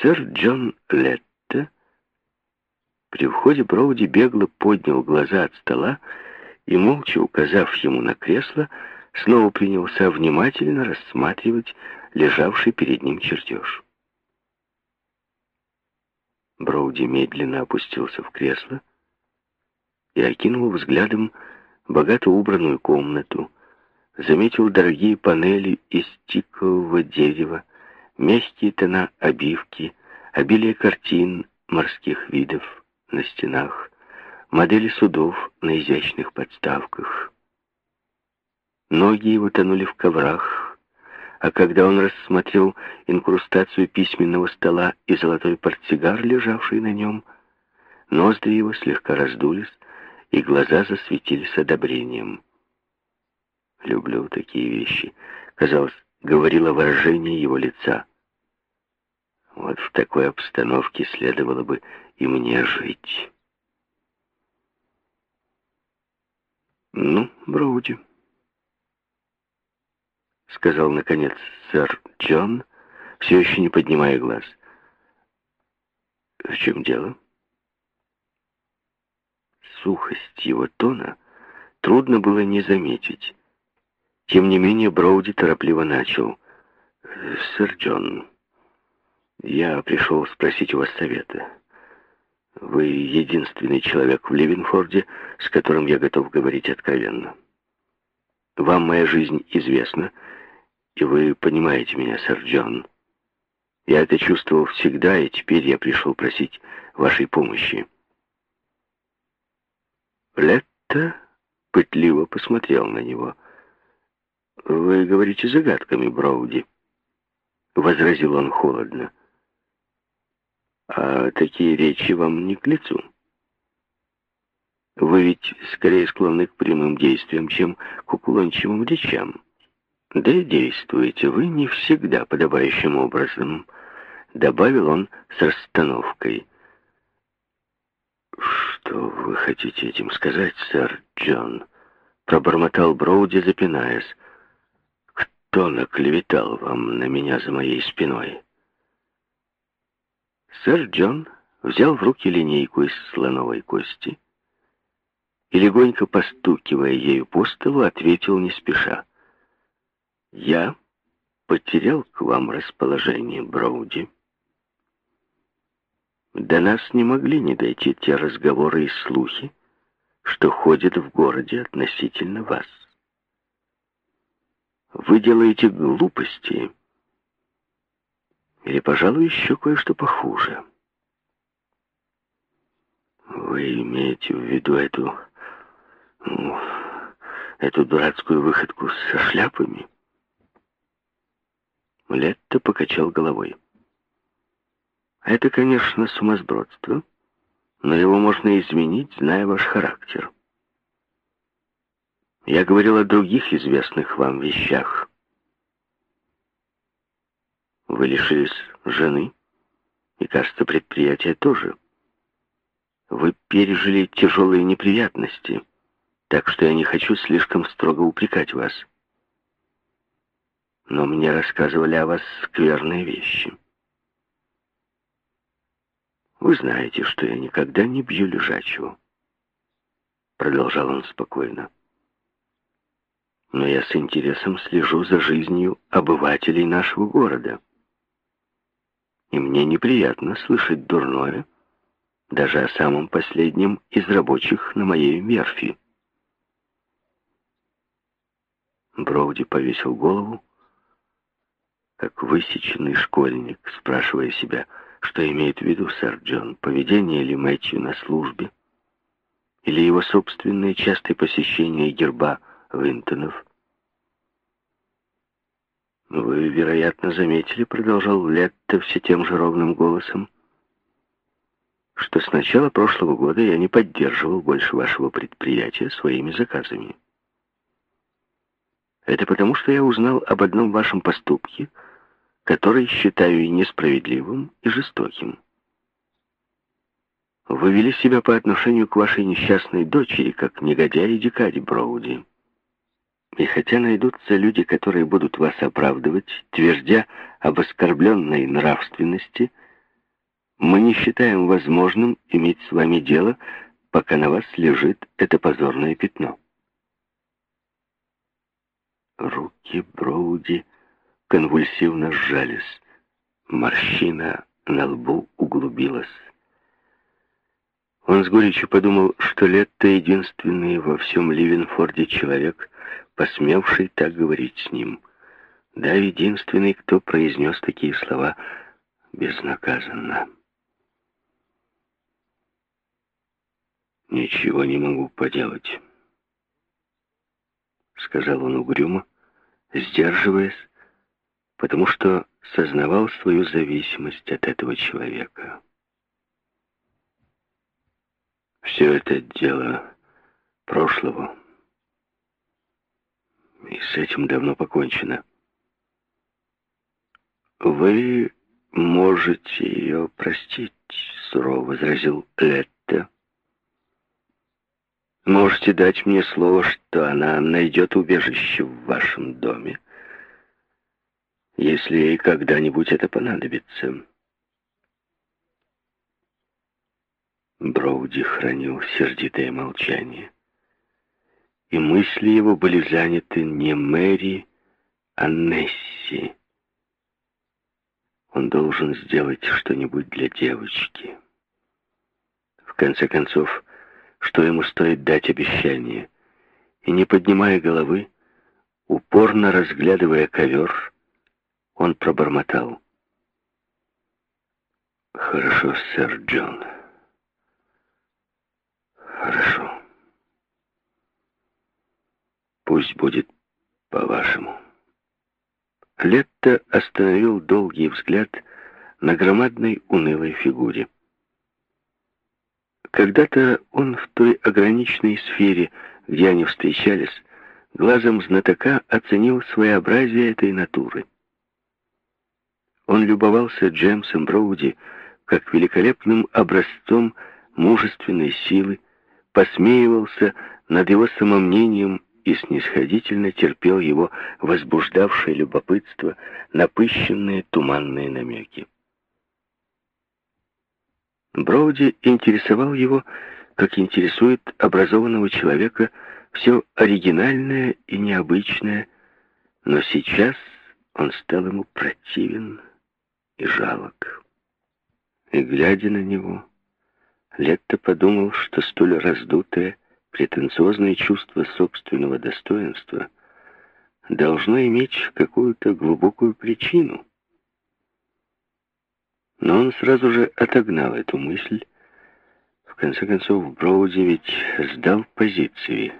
Сэр Джон Летта при входе Броуди бегло поднял глаза от стола и, молча указав ему на кресло, снова принялся внимательно рассматривать лежавший перед ним чертеж. Броуди медленно опустился в кресло и окинул взглядом богато убранную комнату, заметил дорогие панели из тикового дерева, мягкие тона обивки, обилие картин морских видов на стенах, модели судов на изящных подставках. Ноги его тонули в коврах, а когда он рассмотрел инкрустацию письменного стола и золотой портсигар, лежавший на нем, ноздри его слегка раздулись, и глаза засветились одобрением. «Люблю такие вещи», — казалось, говорило выражение его лица. Вот в такой обстановке следовало бы и мне жить. «Ну, Броуди», — сказал, наконец, сэр Джон, все еще не поднимая глаз. «В чем дело?» Сухость его тона трудно было не заметить. Тем не менее, Броуди торопливо начал. «Сэр Джон, я пришел спросить у вас совета. Вы единственный человек в Ливенфорде, с которым я готов говорить откровенно. Вам моя жизнь известна, и вы понимаете меня, сэр Джон. Я это чувствовал всегда, и теперь я пришел просить вашей помощи». Летто пытливо посмотрел на него — «Вы говорите загадками, Броуди», — возразил он холодно. «А такие речи вам не к лицу. Вы ведь скорее склонны к прямым действиям, чем к уклончивым речам. Да и действуете вы не всегда подобающим образом», — добавил он с расстановкой. «Что вы хотите этим сказать, сэр Джон?» — пробормотал Броуди, запинаясь. Кто наклеветал вам на меня за моей спиной? Сэр Джон взял в руки линейку из слоновой кости и, легонько постукивая ею по столу, ответил не спеша. «Я потерял к вам расположение, Броуди. До нас не могли не дойти те разговоры и слухи, что ходят в городе относительно вас. Вы делаете глупости. Или, пожалуй, еще кое-что похуже. Вы имеете в виду эту... Ну, эту дурацкую выходку со шляпами? Летто покачал головой. Это, конечно, сумасбродство, но его можно изменить, зная ваш характер. Я говорил о других известных вам вещах. Вы лишились жены, и, кажется, предприятие тоже. Вы пережили тяжелые неприятности, так что я не хочу слишком строго упрекать вас. Но мне рассказывали о вас скверные вещи. Вы знаете, что я никогда не бью лежачего. Продолжал он спокойно но я с интересом слежу за жизнью обывателей нашего города. И мне неприятно слышать дурное, даже о самом последнем из рабочих на моей верфи. Броуди повесил голову, как высеченный школьник, спрашивая себя, что имеет в виду сэр Джон, поведение ли Мэтью на службе, или его собственное частое посещение герба Винтонов. «Вы, вероятно, заметили, — продолжал Летто все тем же ровным голосом, — что с начала прошлого года я не поддерживал больше вашего предприятия своими заказами. Это потому, что я узнал об одном вашем поступке, который считаю несправедливым, и жестоким. Вы вели себя по отношению к вашей несчастной дочери, как негодяй и дикарь Броуди. И хотя найдутся люди, которые будут вас оправдывать, твердя об оскорбленной нравственности, Мы не считаем возможным иметь с вами дело, пока на вас лежит это позорное пятно. Руки Броуди конвульсивно сжались. Морщина на лбу углубилась. Он с горечью подумал, что Летто единственный во всем Ливенфорде человек, посмевший так говорить с ним. Да, единственный, кто произнес такие слова безнаказанно. «Ничего не могу поделать», — сказал он угрюмо, сдерживаясь, потому что сознавал свою зависимость от этого человека. Все это дело прошлого, и с этим давно покончено. «Вы можете ее простить», — сурово возразил Летта. «Можете дать мне слово, что она найдет убежище в вашем доме, если ей когда-нибудь это понадобится». Броуди хранил сердитое молчание, и мысли его были заняты не Мэри, а Несси. Он должен сделать что-нибудь для девочки. В конце концов, что ему стоит дать обещание? И не поднимая головы, упорно разглядывая ковер, он пробормотал. «Хорошо, сэр Джон. Хорошо. Пусть будет по-вашему». Летто остановил долгий взгляд на громадной унылой фигуре. Когда-то он в той ограниченной сфере, где они встречались, глазом знатока оценил своеобразие этой натуры. Он любовался Джемсом Броуди как великолепным образцом мужественной силы, посмеивался над его самомнением и снисходительно терпел его возбуждавшее любопытство, напыщенные туманные намеки. Броуди интересовал его, как интересует образованного человека все оригинальное и необычное, но сейчас он стал ему противен и жалок. И, глядя на него, Летто подумал, что столь раздутое, претенциозное чувство собственного достоинства должно иметь какую-то глубокую причину. Но он сразу же отогнал эту мысль. В конце концов, Броуди ведь сдал позиции.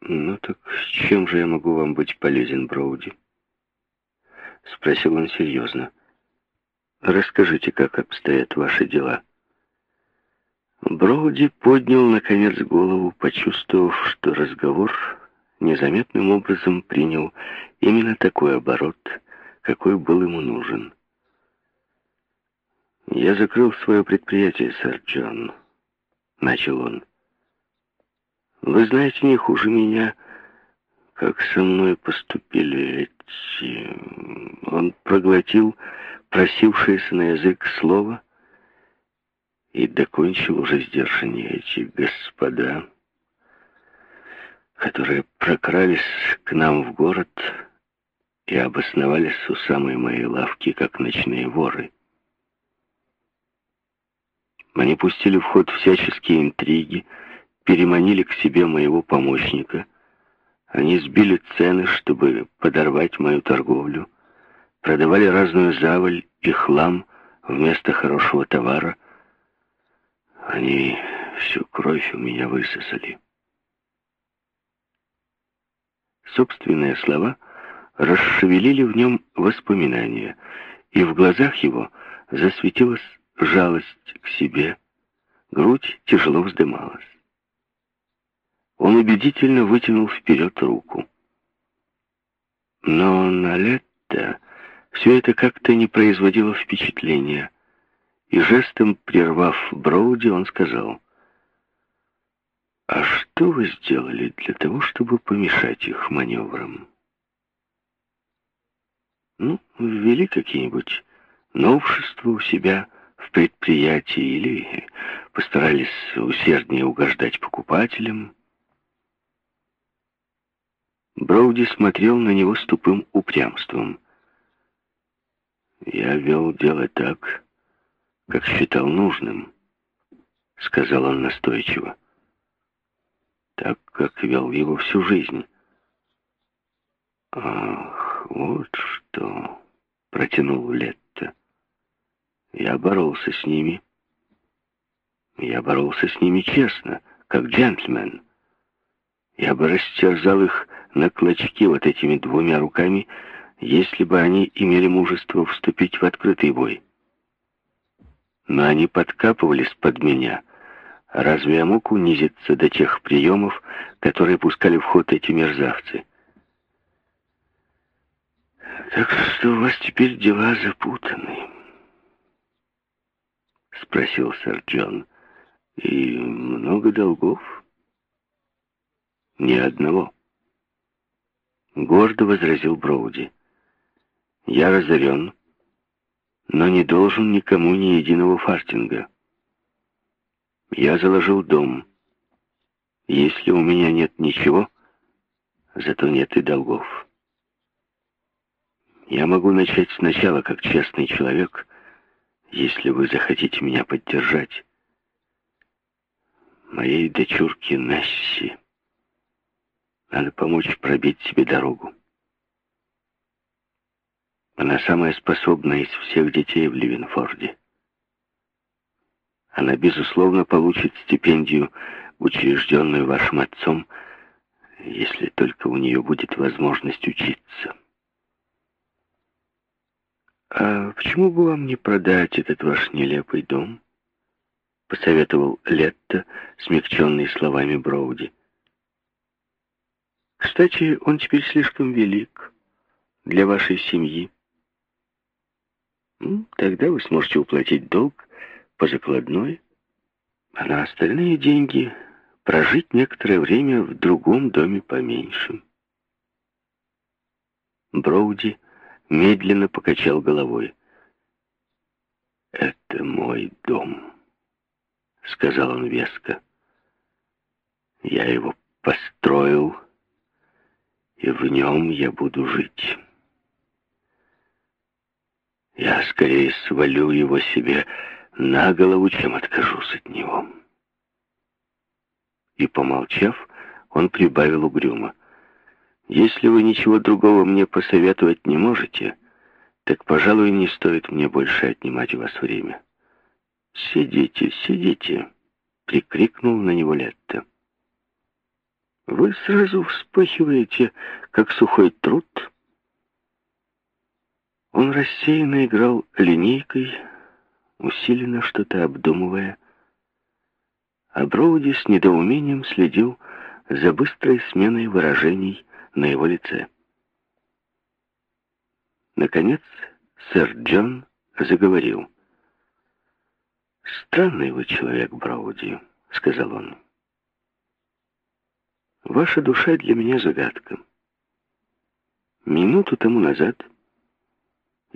«Ну так чем же я могу вам быть полезен, Броуди?» Спросил он серьезно. «Расскажите, как обстоят ваши дела». Броуди поднял, наконец, голову, почувствовав, что разговор незаметным образом принял именно такой оборот, какой был ему нужен. «Я закрыл свое предприятие, сэр Джон», — начал он. «Вы знаете не хуже меня, как со мной поступили эти...» Он проглотил просившееся на язык слово — и докончил уже сдержаннее эти господа, которые прокрались к нам в город и обосновались у самой моей лавки, как ночные воры. Они пустили в ход всяческие интриги, переманили к себе моего помощника. Они сбили цены, чтобы подорвать мою торговлю, продавали разную заваль и хлам вместо хорошего товара — они всю кровь у меня высосали. Собственные слова расшевелили в нем воспоминания, и в глазах его засветилась жалость к себе, грудь тяжело вздымалась. Он убедительно вытянул вперед руку. Но на лето все это как-то не производило впечатления. И жестом прервав Броуди, он сказал, «А что вы сделали для того, чтобы помешать их маневрам?» «Ну, ввели какие-нибудь новшество у себя в предприятии или постарались усерднее угождать покупателям. Броуди смотрел на него с тупым упрямством. «Я вел дело так, как считал нужным», — сказал он настойчиво. «Так, как вел его всю жизнь». «Ах, вот что!» — протянул Летто. «Я боролся с ними. Я боролся с ними честно, как джентльмен. Я бы растерзал их на клочки вот этими двумя руками, если бы они имели мужество вступить в открытый бой. Но они подкапывались под меня. Разве я мог унизиться до тех приемов, которые пускали в ход эти мерзавцы? Так что у вас теперь дела запутаны? Спросил сэр Джон. И много долгов? Ни одного. Гордо возразил Броуди. Я разорен, но не должен никому ни единого фартинга. Я заложил дом. Если у меня нет ничего, зато нет и долгов. Я могу начать сначала как честный человек, если вы захотите меня поддержать. Моей дочурке Насси надо помочь пробить себе дорогу. Она самая способная из всех детей в Ливенфорде. Она, безусловно, получит стипендию, учрежденную вашим отцом, если только у нее будет возможность учиться. «А почему бы вам не продать этот ваш нелепый дом?» — посоветовал Летто, смягченный словами Броуди. «Кстати, он теперь слишком велик для вашей семьи. Тогда вы сможете уплатить долг по закладной, а на остальные деньги прожить некоторое время в другом доме поменьше». Броуди медленно покачал головой. «Это мой дом», — сказал он веско. «Я его построил, и в нем я буду жить. Я скорее свалю его себе на голову, чем откажусь от него». И, помолчав, он прибавил угрюмо. Если вы ничего другого мне посоветовать не можете, так, пожалуй, не стоит мне больше отнимать у вас время. «Сидите, сидите!» — прикрикнул на него Летто. «Вы сразу вспыхиваете, как сухой труд». Он рассеянно играл линейкой, усиленно что-то обдумывая, а Броуди с недоумением следил за быстрой сменой выражений на его лице. Наконец, сэр Джон заговорил. «Странный вы человек, Брауди», — сказал он. «Ваша душа для меня загадка. Минуту тому назад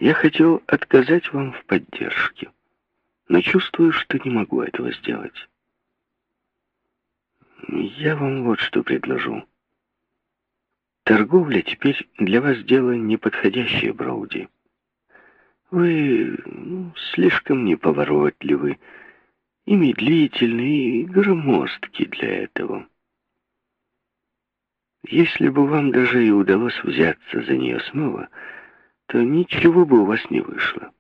я хотел отказать вам в поддержке, но чувствую, что не могу этого сделать. Я вам вот что предложу. Торговля теперь для вас дело неподходящее, Броуди. Вы ну, слишком неповоротливы, и медлительны, и громоздки для этого. Если бы вам даже и удалось взяться за нее снова, то ничего бы у вас не вышло.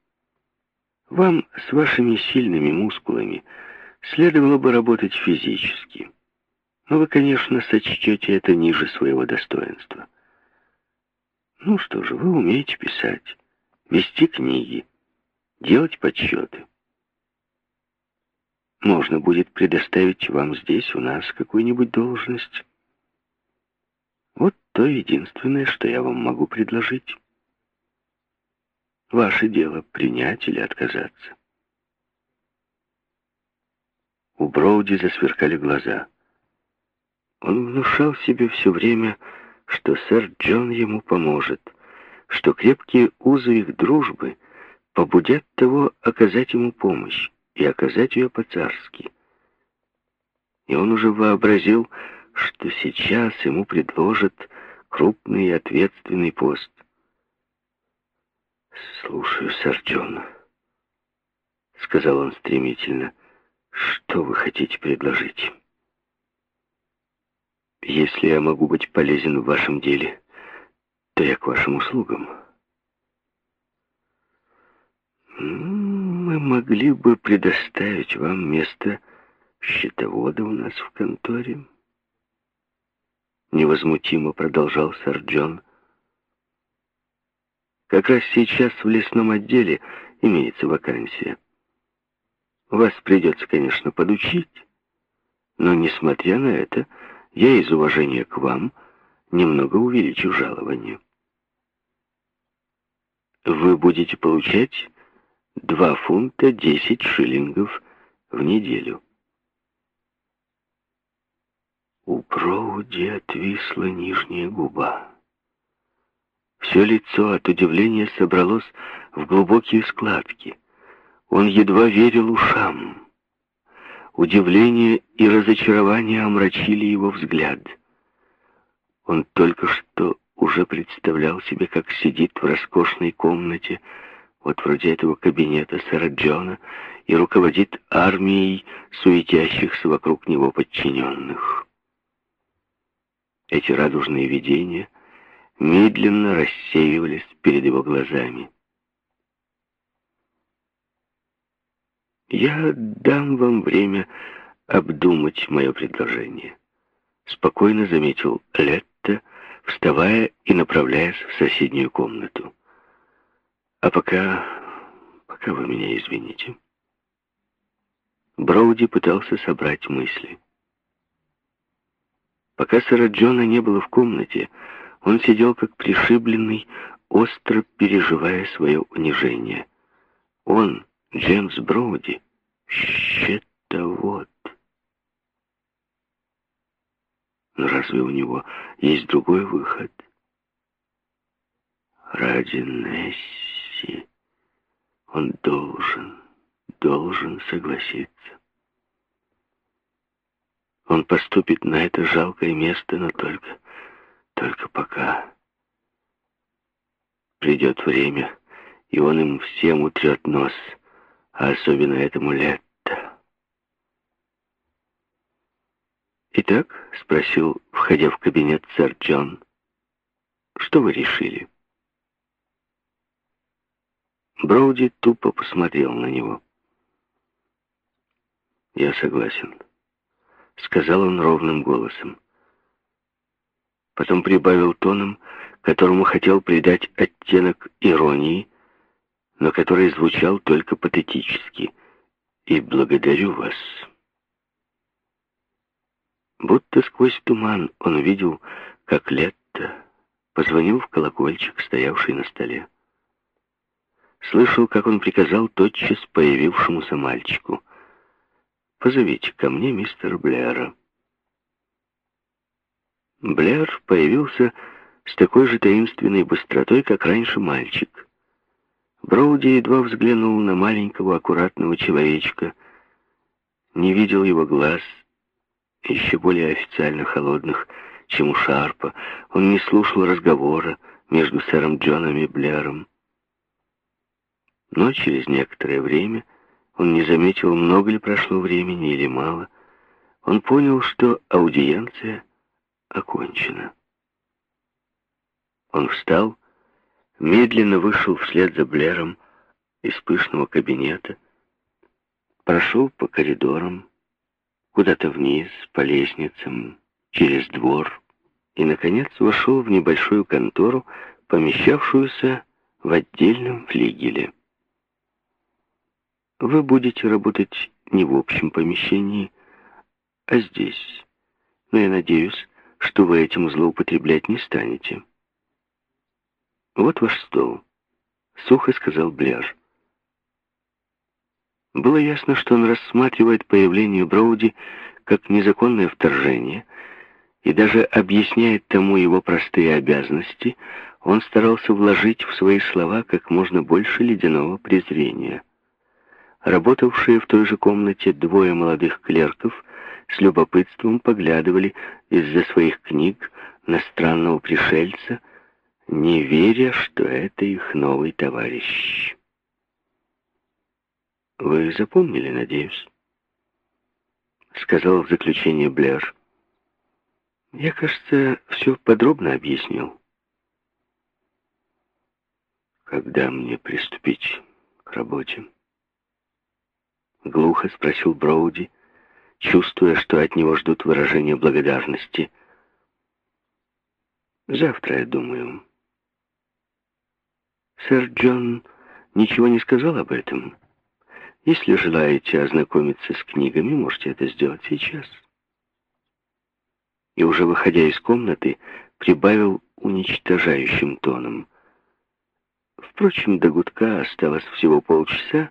Вам с вашими сильными мускулами следовало бы работать физически. Но вы, конечно, сочтете это ниже своего достоинства. Ну что же, вы умеете писать, вести книги, делать подсчеты. Можно будет предоставить вам здесь, у нас, какую-нибудь должность. Вот то единственное, что я вам могу предложить. Ваше дело принять или отказаться. У Броуди засверкали глаза. Он внушал себе все время, что сэр Джон ему поможет, что крепкие узы их дружбы побудят того оказать ему помощь и оказать ее по-царски. И он уже вообразил, что сейчас ему предложат крупный и ответственный пост. «Слушаю, сэр Джон», — сказал он стремительно, — «что вы хотите предложить?» «Если я могу быть полезен в вашем деле, то я к вашим услугам». «Мы могли бы предоставить вам место счетовода у нас в конторе», невозмутимо продолжал сэр Джон. Как раз сейчас в лесном отделе имеется вакансия. Вас придется, конечно, подучить, но, несмотря на это, я из уважения к вам немного увеличу жалование. Вы будете получать 2 фунта 10 шиллингов в неделю. У Броуди отвисла нижняя губа. Все лицо от удивления собралось в глубокие складки. Он едва верил ушам. Удивление и разочарование омрачили его взгляд. Он только что уже представлял себе, как сидит в роскошной комнате, вот вроде этого кабинета сэра Джона, и руководит армией суетящихся вокруг него подчиненных. Эти радужные видения медленно рассеивались перед его глазами. «Я дам вам время обдумать мое предложение», — спокойно заметил Летта, вставая и направляясь в соседнюю комнату. «А пока... пока вы меня извините». Броуди пытался собрать мысли. Пока сэра не было в комнате, он сидел как пришибленный, остро переживая свое унижение. Он, Джеймс Броуди, счетовод. Но разве у него есть другой выход? Ради Несси он должен, должен согласиться. Он поступит на это жалкое место, но только, только пока. Придет время, и он им всем утрет нос, а особенно этому Летто. «Итак?» — спросил, входя в кабинет сэр Джон. «Что вы решили?» Броуди тупо посмотрел на него. «Я согласен». — сказал он ровным голосом. Потом прибавил тоном, которому хотел придать оттенок иронии, но который звучал только патетически. «И благодарю вас». Будто сквозь туман он видел, как Летто позвонил в колокольчик, стоявший на столе. Слышал, как он приказал тотчас появившемуся мальчику — Позовите ко мне мистера Блэра». Блэр появился с такой же таинственной быстротой, как раньше мальчик. Броуди едва взглянул на маленького аккуратного человечка, не видел его глаз, еще более официально холодных, чем у Шарпа. Он не слушал разговора между сэром Джоном и Блэром. Но через некоторое время он не заметил, много ли прошло времени или мало. Он понял, что аудиенция окончена. Он встал, медленно вышел вслед за Блером из пышного кабинета, прошел по коридорам, куда-то вниз, по лестницам, через двор, и, наконец, вошел в небольшую контору, помещавшуюся в отдельном флигеле. Вы будете работать не в общем помещении, а здесь. Но я надеюсь, что вы этим злоупотреблять не станете. Вот ваш стол, — сухо сказал Бляж. Было ясно, что он рассматривает появление Броуди как незаконное вторжение и даже объясняет тому его простые обязанности, Он старался вложить в свои слова как можно больше ледяного презрения. Работавшие в той же комнате двое молодых клерков с любопытством поглядывали из-за своих книг на странного пришельца, не веря, что это их новый товарищ. «Вы запомнили, надеюсь?» — сказал в заключение Блэр. «Я, кажется, все подробно объяснил». «Когда мне приступить к работе?» Глухо спросил Броуди, чувствуя, что от него ждут выражения благодарности. «Завтра, я думаю». Сэр Джон ничего не сказал об этом. Если желаете ознакомиться с книгами, можете это сделать сейчас. И уже выходя из комнаты, прибавил уничтожающим тоном. Впрочем, до гудка осталось всего полчаса,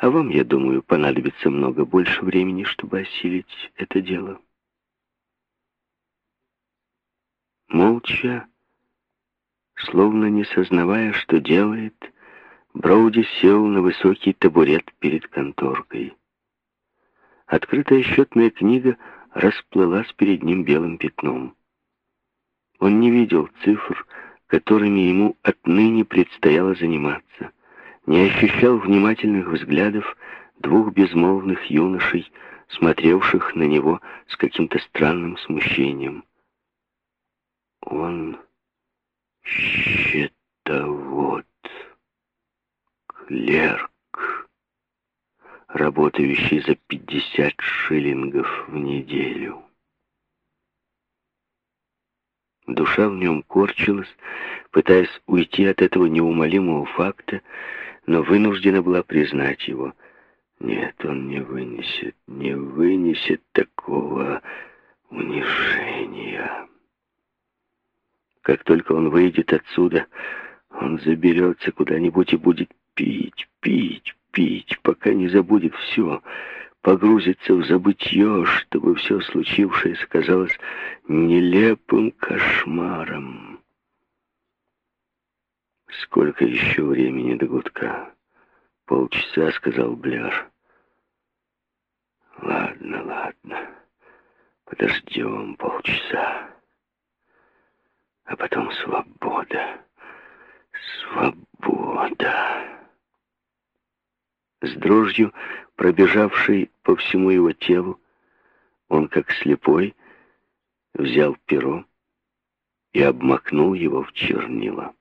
а вам, я думаю, понадобится много больше времени, чтобы осилить это дело. Молча, словно не сознавая, что делает, Броуди сел на высокий табурет перед конторкой. Открытая счетная книга расплылась перед ним белым пятном. Он не видел цифр, которыми ему отныне предстояло заниматься, не ощущал внимательных взглядов двух безмолвных юношей, смотревших на него с каким-то странным смущением. Он счетовод клерк, работающий за 50 шиллингов в неделю. Душа в нем корчилась, пытаясь уйти от этого неумолимого факта, но вынуждена была признать его. Нет, он не вынесет, не вынесет такого унижения. Как только он выйдет отсюда, он заберется куда-нибудь и будет пить, пить, пить, пока не забудет все, погрузится в забытье, чтобы все случившееся казалось нелепым кошмаром. «Сколько еще времени до гудка?» «Полчаса», — сказал Бляр. «Ладно, ладно, подождем полчаса, а потом свобода, свобода». С дрожью, пробежавшей по всему его телу, он, как слепой, взял перо и обмакнул его в чернила.